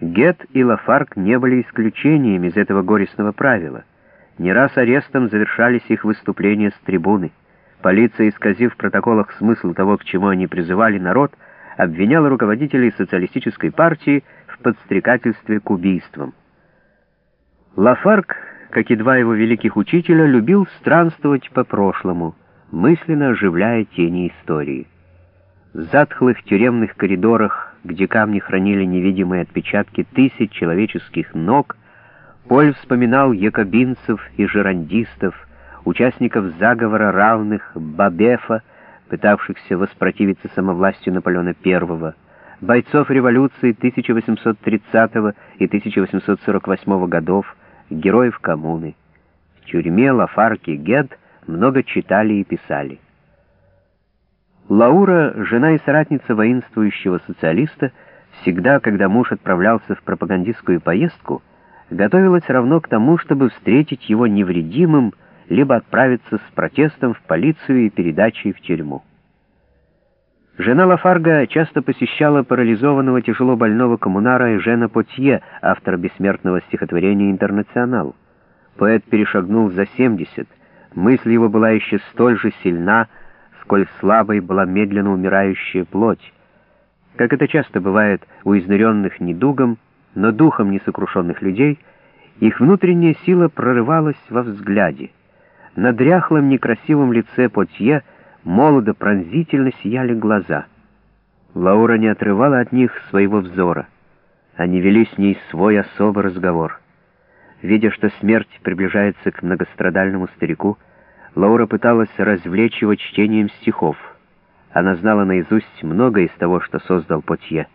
Гет и Лафарк не были исключением из этого горестного правила. Не раз арестом завершались их выступления с трибуны. Полиция, исказив в протоколах смысл того, к чему они призывали народ, обвиняла руководителей социалистической партии в подстрекательстве к убийствам. Лафарк, как и два его великих учителя, любил странствовать по прошлому, мысленно оживляя тени истории. В затхлых тюремных коридорах, где камни хранили невидимые отпечатки тысяч человеческих ног, Поль вспоминал якобинцев и жерандистов, участников заговора равных Бабефа, пытавшихся воспротивиться самовластию Наполеона I, бойцов революции 1830 и 1848 годов, героев коммуны. В тюрьме Лафарки Гед много читали и писали. Лаура, жена и соратница воинствующего социалиста, всегда, когда муж отправлялся в пропагандистскую поездку, готовилась равно к тому, чтобы встретить его невредимым, либо отправиться с протестом в полицию и передачей в тюрьму. Жена Лафарга часто посещала парализованного тяжело больного коммунара Эжена Потье, автора бессмертного стихотворения «Интернационал». Поэт перешагнул за 70, мысль его была еще столь же сильна, сколь слабой была медленно умирающая плоть. Как это часто бывает у изнуренных недугом, но духом несокрушенных людей, их внутренняя сила прорывалась во взгляде. На дряхлом некрасивом лице Потье молодо пронзительно сияли глаза. Лаура не отрывала от них своего взора. Они вели с ней свой особый разговор. Видя, что смерть приближается к многострадальному старику, Лаура пыталась развлечь его чтением стихов. Она знала наизусть много из того, что создал Потье.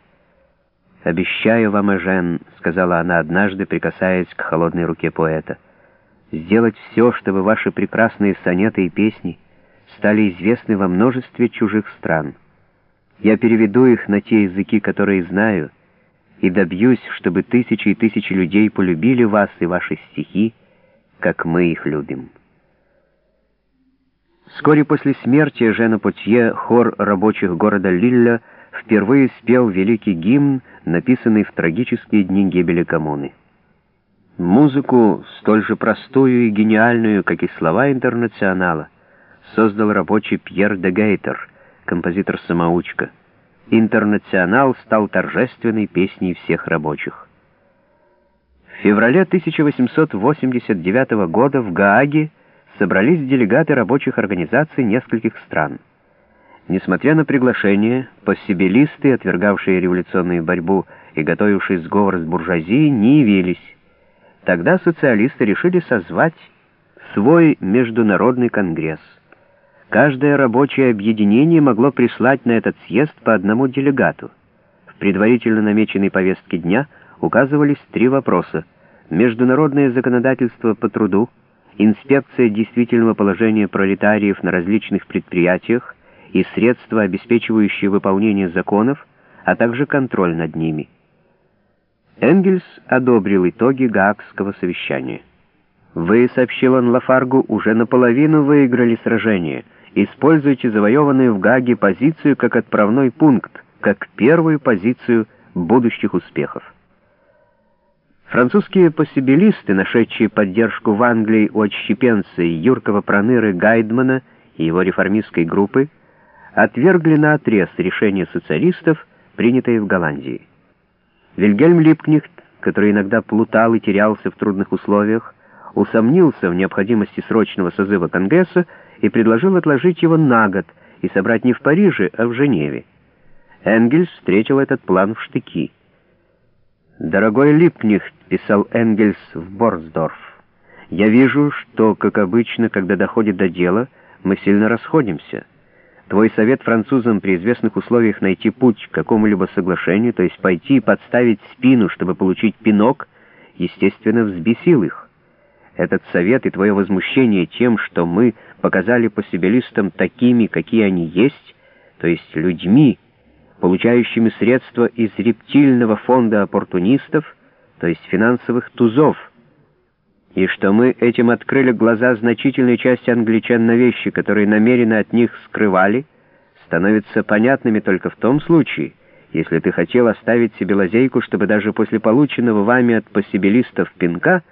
«Обещаю вам, Эжен», — сказала она однажды, прикасаясь к холодной руке поэта, «сделать все, чтобы ваши прекрасные сонеты и песни стали известны во множестве чужих стран. Я переведу их на те языки, которые знаю, и добьюсь, чтобы тысячи и тысячи людей полюбили вас и ваши стихи, как мы их любим». Вскоре после смерти Жена Потье хор рабочих города Лилля впервые спел великий гимн, написанный в трагические дни гибели коммуны. Музыку, столь же простую и гениальную, как и слова интернационала, создал рабочий Пьер де Гейтер, композитор-самоучка. «Интернационал» стал торжественной песней всех рабочих. В феврале 1889 года в Гааге собрались делегаты рабочих организаций нескольких стран. Несмотря на приглашение, поссибилисты, отвергавшие революционную борьбу и готовившие сговор с буржуазией, не явились. Тогда социалисты решили созвать свой международный конгресс. Каждое рабочее объединение могло прислать на этот съезд по одному делегату. В предварительно намеченной повестке дня указывались три вопроса. Международное законодательство по труду, инспекция действительного положения пролетариев на различных предприятиях и средства, обеспечивающие выполнение законов, а также контроль над ними. Энгельс одобрил итоги Гаагского совещания. «Вы, — сообщил он Лафаргу, — уже наполовину выиграли сражение. Используйте завоеванную в Гааге позицию как отправной пункт, как первую позицию будущих успехов». Французские посибилисты, нашедшие поддержку в Англии у отщепенца юркого проныры Гайдмана и его реформистской группы, отвергли на отрез решение социалистов, принятое в Голландии. Вильгельм Липкнихт, который иногда плутал и терялся в трудных условиях, усомнился в необходимости срочного созыва Конгресса и предложил отложить его на год и собрать не в Париже, а в Женеве. Энгельс встретил этот план в штыки. «Дорогой Липкнихт», — писал Энгельс в Борсдорф, — «я вижу, что, как обычно, когда доходит до дела, мы сильно расходимся». Твой совет французам при известных условиях найти путь к какому-либо соглашению, то есть пойти и подставить спину, чтобы получить пинок, естественно, взбесил их. Этот совет и твое возмущение тем, что мы показали посибилистам такими, какие они есть, то есть людьми, получающими средства из рептильного фонда оппортунистов, то есть финансовых тузов, и что мы этим открыли глаза значительной части англичан на вещи, которые намеренно от них скрывали, становятся понятными только в том случае, Если ты хотел оставить себе лазейку, чтобы даже после полученного вами от посибилистов пинка